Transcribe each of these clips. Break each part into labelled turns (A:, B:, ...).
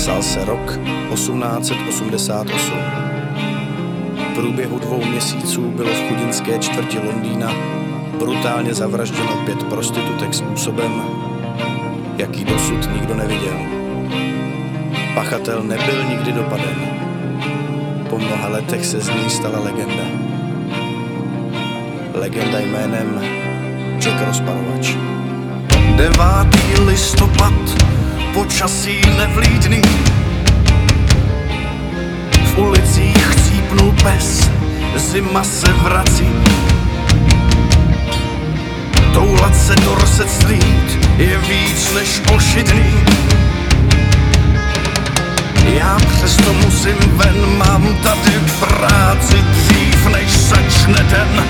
A: Psal se rok 1888. V průběhu dvou měsíců bylo v chudinské čtvrti Londýna brutálně zavražděno pět prostitutek způsobem, jaký dosud nikdo neviděl. Pachatel nebyl nikdy dopaden. Po mnoha letech se z ní stala legenda. Legenda jménem Jack Rozpalovač.
B: 9. listopad, počasí nevlídný. V ulicích chcípnul pes, zima se vrací. Toulat se do strýt je víc než ošidný. Já přesto musím ven, mám tady práci dřív než začne den.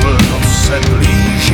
B: Půlnoc se blíží,